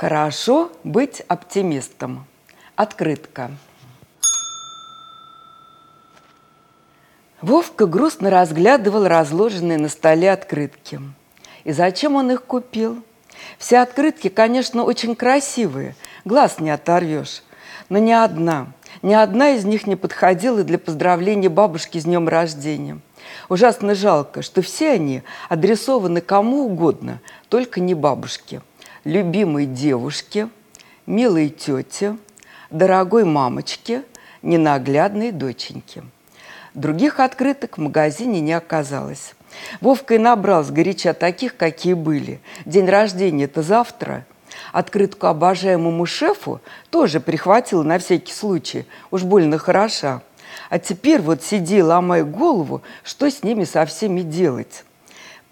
Хорошо быть оптимистом. Открытка. Вовка грустно разглядывал разложенные на столе открытки. И зачем он их купил? Все открытки, конечно, очень красивые, глаз не оторвешь. Но ни одна, ни одна из них не подходила для поздравления бабушки с днем рождения. Ужасно жалко, что все они адресованы кому угодно, только не бабушке. Любимой девушке, милой тете, дорогой мамочке, ненаглядной доченьке. Других открыток в магазине не оказалось. Вовка и набрал сгоряча таких, какие были. День рождения – это завтра. Открытку обожаемому шефу тоже прихватил на всякий случай. Уж больно хороша. А теперь вот сиди, ломай голову, что с ними со всеми делать.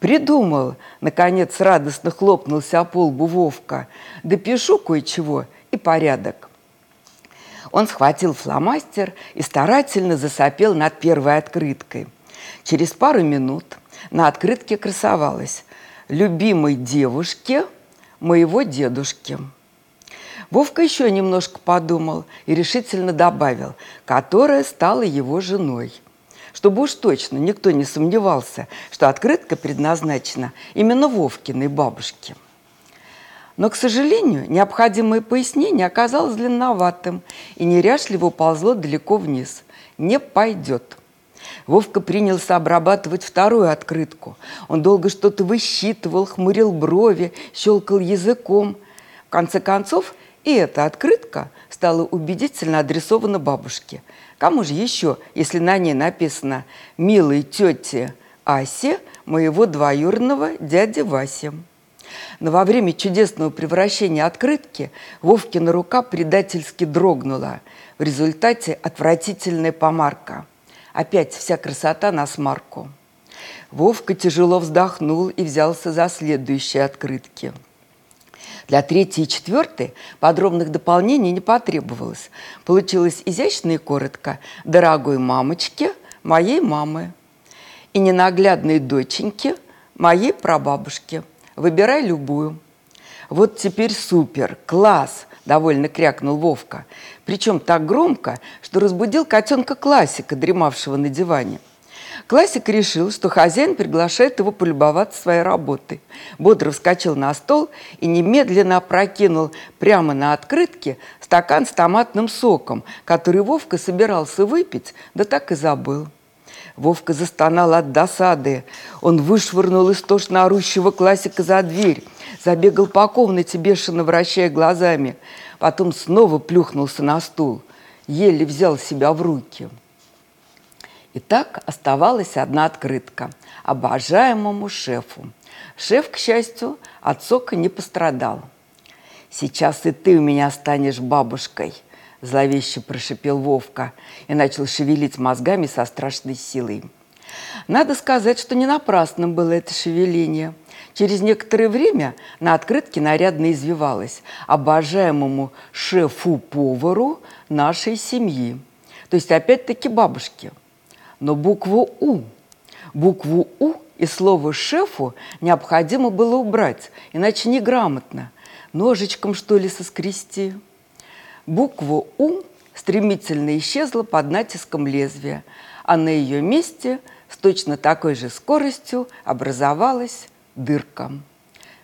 Придумал, наконец радостно хлопнулся о полбу Вовка. Допишу кое-чего и порядок. Он схватил фломастер и старательно засопел над первой открыткой. Через пару минут на открытке красовалось «Любимой девушке моего дедушки». Вовка еще немножко подумал и решительно добавил, которая стала его женой. Чтобы уж точно никто не сомневался, что открытка предназначена именно Вовкиной бабушке. Но, к сожалению, необходимое пояснение оказалось длинноватым и неряшливо уползло далеко вниз. Не пойдет. Вовка принялся обрабатывать вторую открытку. Он долго что-то высчитывал, хмурил брови, щелкал языком. В конце концов, и эта открытка стала убедительно адресована бабушке. Кому же еще, если на ней написано «Милой тете Асе, моего двоюродного дяди Васи». Но во время чудесного превращения открытки Вовкина рука предательски дрогнула. В результате отвратительная помарка. Опять вся красота на смарку. Вовка тяжело вздохнул и взялся за следующие открытки – для третьей и четвертой подробных дополнений не потребовалось. Получилось изящно и коротко «Дорогой мамочке моей мамы» и ненаглядной доченьке моей прабабушки. Выбирай любую. Вот теперь супер, класс, довольно крякнул Вовка. Причем так громко, что разбудил котенка классика, дремавшего на диване. Классик решил, что хозяин приглашает его полюбоваться своей работой. Бодро вскочил на стол и немедленно опрокинул прямо на открытке стакан с томатным соком, который Вовка собирался выпить, да так и забыл. Вовка застонал от досады. Он вышвырнул истошно орущего классика за дверь, забегал по комнате, бешено вращая глазами. Потом снова плюхнулся на стул, еле взял себя в руки. И так оставалась одна открытка – обожаемому шефу. Шеф, к счастью, от сока не пострадал. «Сейчас и ты у меня станешь бабушкой», – зловеще прошипел Вовка и начал шевелить мозгами со страшной силой. Надо сказать, что не напрасным было это шевеление. Через некоторое время на открытке нарядно извивалось «Обожаемому шефу-повару нашей семьи», то есть опять-таки бабушке – но букву «У». Букву «У» и слово «шефу» необходимо было убрать, иначе неграмотно. Ножичком, что ли, соскрести. Буква «У» стремительно исчезла под натиском лезвия, а на ее месте с точно такой же скоростью образовалась дырка.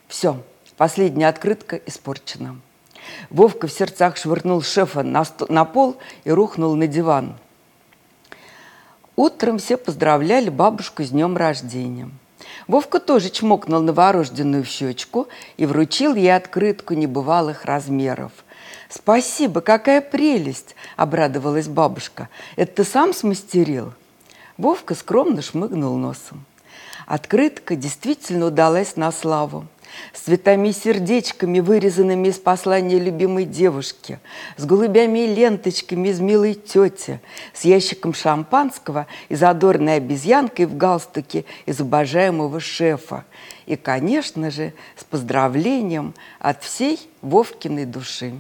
Все, последняя открытка испорчена. Вовка в сердцах швырнул шефа на, на пол и рухнул на диван. Утром все поздравляли бабушку с днем рождения. Вовка тоже чмокнул новорожденную в щечку и вручил ей открытку небывалых размеров. «Спасибо, какая прелесть!» – обрадовалась бабушка. «Это ты сам смастерил?» Вовка скромно шмыгнул носом. Открытка действительно удалась на славу с цветами и сердечками, вырезанными из послания любимой девушки, с голубями и ленточками из милой тети, с ящиком шампанского и задорной обезьянкой в галстуке из обожаемого шефа. И, конечно же, с поздравлением от всей Вовкиной души.